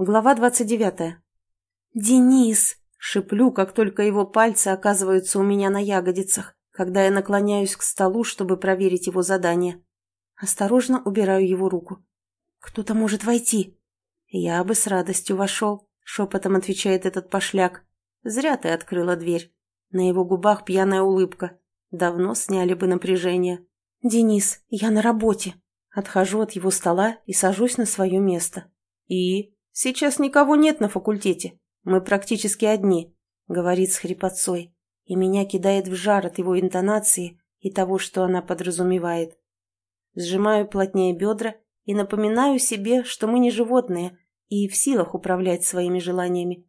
Глава двадцать девятая. «Денис!» — шиплю, как только его пальцы оказываются у меня на ягодицах, когда я наклоняюсь к столу, чтобы проверить его задание. Осторожно убираю его руку. «Кто-то может войти». «Я бы с радостью вошел», — шепотом отвечает этот пошляк. «Зря ты открыла дверь». На его губах пьяная улыбка. Давно сняли бы напряжение. «Денис, я на работе». Отхожу от его стола и сажусь на свое место. «И? Сейчас никого нет на факультете. Мы практически одни», — говорит с хрипотцой. И меня кидает в жар от его интонации и того, что она подразумевает. Сжимаю плотнее бедра и напоминаю себе, что мы не животные и в силах управлять своими желаниями.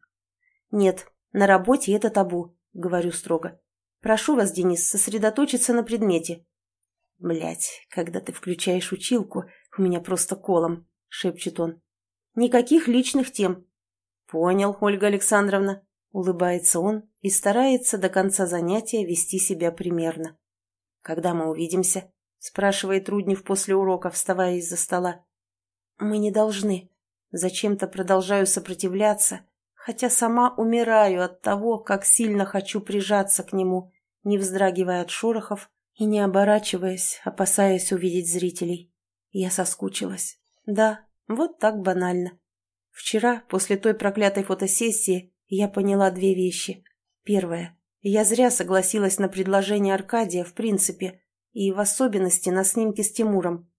«Нет, на работе это табу», — говорю строго. «Прошу вас, Денис, сосредоточиться на предмете. Блять, когда ты включаешь училку, у меня просто колом, шепчет он. Никаких личных тем. Понял, Ольга Александровна. Улыбается он и старается до конца занятия вести себя примерно. Когда мы увидимся? Спрашивает Руднев после урока, вставая из-за стола. Мы не должны. Зачем-то продолжаю сопротивляться, хотя сама умираю от того, как сильно хочу прижаться к нему, не вздрагивая от шорохов и не оборачиваясь, опасаясь увидеть зрителей. Я соскучилась. Да, вот так банально. Вчера, после той проклятой фотосессии, я поняла две вещи. Первое. Я зря согласилась на предложение Аркадия в принципе, и в особенности на снимке с Тимуром.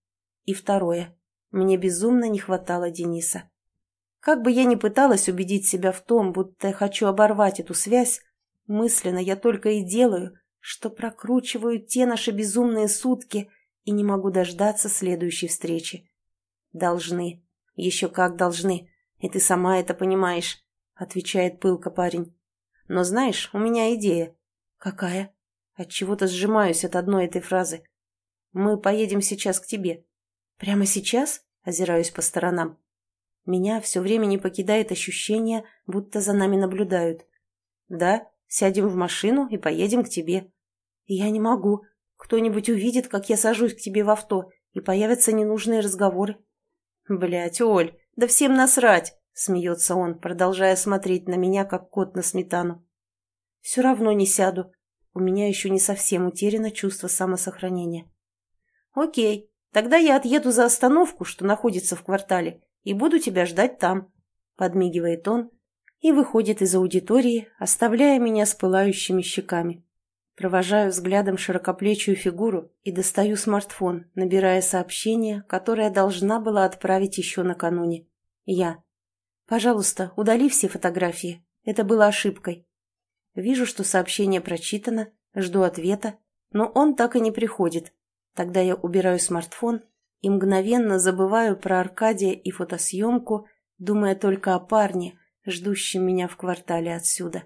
И второе. Мне безумно не хватало Дениса. Как бы я ни пыталась убедить себя в том, будто я хочу оборвать эту связь, мысленно я только и делаю, что прокручиваю те наши безумные сутки и не могу дождаться следующей встречи. Должны. Еще как должны. И ты сама это понимаешь, отвечает пылко парень. Но знаешь, у меня идея. Какая? Отчего-то сжимаюсь от одной этой фразы. Мы поедем сейчас к тебе. Прямо сейчас? Озираюсь по сторонам. Меня все время не покидает ощущение, будто за нами наблюдают. Да, Сядем в машину и поедем к тебе». «Я не могу. Кто-нибудь увидит, как я сажусь к тебе в авто, и появятся ненужные разговоры». «Блядь, Оль, да всем насрать!» — смеется он, продолжая смотреть на меня, как кот на сметану. «Все равно не сяду. У меня еще не совсем утеряно чувство самосохранения». «Окей, тогда я отъеду за остановку, что находится в квартале, и буду тебя ждать там», — подмигивает он, и выходит из аудитории, оставляя меня с пылающими щеками. Провожаю взглядом широкоплечую фигуру и достаю смартфон, набирая сообщение, которое должна была отправить еще накануне. Я. «Пожалуйста, удали все фотографии. Это было ошибкой». Вижу, что сообщение прочитано, жду ответа, но он так и не приходит. Тогда я убираю смартфон и мгновенно забываю про Аркадия и фотосъемку, думая только о парне, ждущим меня в квартале отсюда.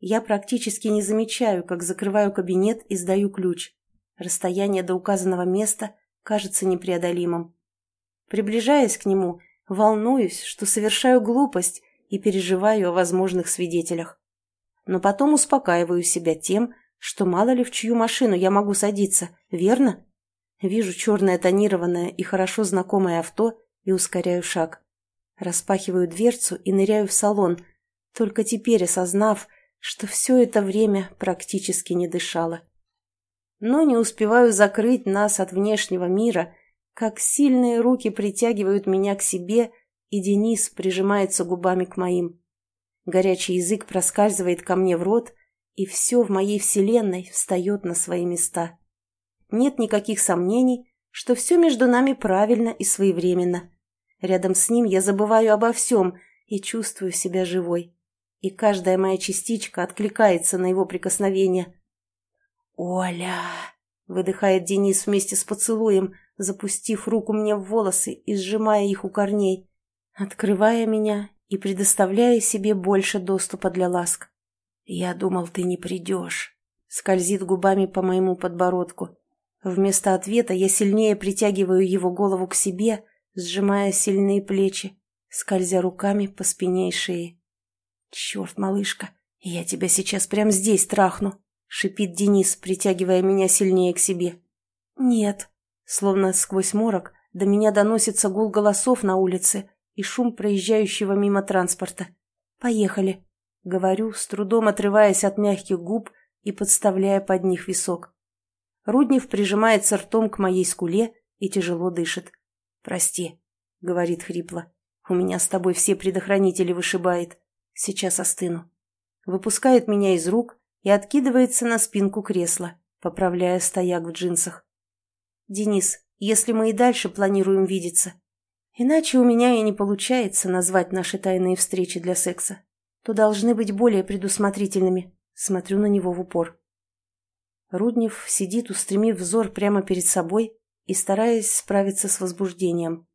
Я практически не замечаю, как закрываю кабинет и сдаю ключ. Расстояние до указанного места кажется непреодолимым. Приближаясь к нему, волнуюсь, что совершаю глупость и переживаю о возможных свидетелях. Но потом успокаиваю себя тем, что мало ли в чью машину я могу садиться, верно? Вижу черное тонированное и хорошо знакомое авто и ускоряю шаг. Распахиваю дверцу и ныряю в салон, только теперь осознав, что все это время практически не дышала. Но не успеваю закрыть нас от внешнего мира, как сильные руки притягивают меня к себе, и Денис прижимается губами к моим. Горячий язык проскальзывает ко мне в рот, и все в моей вселенной встает на свои места. Нет никаких сомнений, что все между нами правильно и своевременно. Рядом с ним я забываю обо всем и чувствую себя живой. И каждая моя частичка откликается на его прикосновение. «Оля!» — выдыхает Денис вместе с поцелуем, запустив руку мне в волосы и сжимая их у корней, открывая меня и предоставляя себе больше доступа для ласк. «Я думал, ты не придешь», — скользит губами по моему подбородку. Вместо ответа я сильнее притягиваю его голову к себе, сжимая сильные плечи, скользя руками по спине и шее. «Черт, малышка, я тебя сейчас прямо здесь трахну!» — шипит Денис, притягивая меня сильнее к себе. «Нет!» Словно сквозь морок до меня доносится гул голосов на улице, и шум проезжающего мимо транспорта. «Поехали», — говорю, с трудом отрываясь от мягких губ и подставляя под них висок. Руднев прижимается ртом к моей скуле и тяжело дышит. «Прости», — говорит хрипло. «У меня с тобой все предохранители вышибает. Сейчас остыну». Выпускает меня из рук и откидывается на спинку кресла, поправляя стояк в джинсах. «Денис, если мы и дальше планируем видеться, иначе у меня и не получается назвать наши тайные встречи для секса, то должны быть более предусмотрительными». Смотрю на него в упор. Руднев сидит, устремив взор прямо перед собой и стараясь справиться с возбуждением.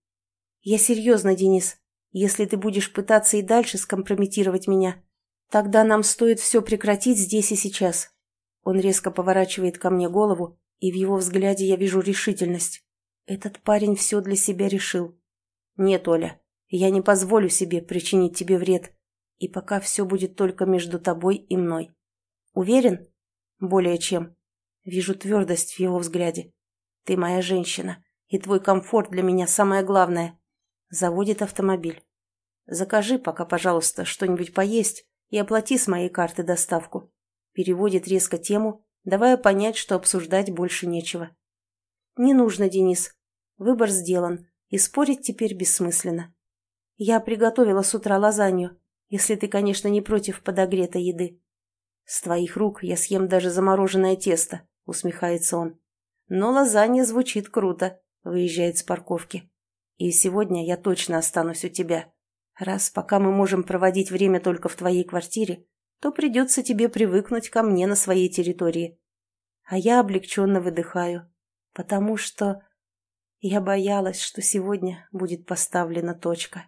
«Я серьезно, Денис. Если ты будешь пытаться и дальше скомпрометировать меня, тогда нам стоит все прекратить здесь и сейчас». Он резко поворачивает ко мне голову, и в его взгляде я вижу решительность. Этот парень все для себя решил. «Нет, Оля, я не позволю себе причинить тебе вред, и пока все будет только между тобой и мной. Уверен? Более чем. Вижу твердость в его взгляде. Ты моя женщина, и твой комфорт для меня самое главное. Заводит автомобиль. Закажи пока, пожалуйста, что-нибудь поесть и оплати с моей карты доставку. Переводит резко тему, давая понять, что обсуждать больше нечего. Не нужно, Денис. Выбор сделан, и спорить теперь бессмысленно. Я приготовила с утра лазанью, если ты, конечно, не против подогретой еды. «С твоих рук я съем даже замороженное тесто», — усмехается он. «Но лазанья звучит круто», — выезжает с парковки. «И сегодня я точно останусь у тебя. Раз пока мы можем проводить время только в твоей квартире, то придется тебе привыкнуть ко мне на своей территории». А я облегченно выдыхаю, потому что я боялась, что сегодня будет поставлена точка.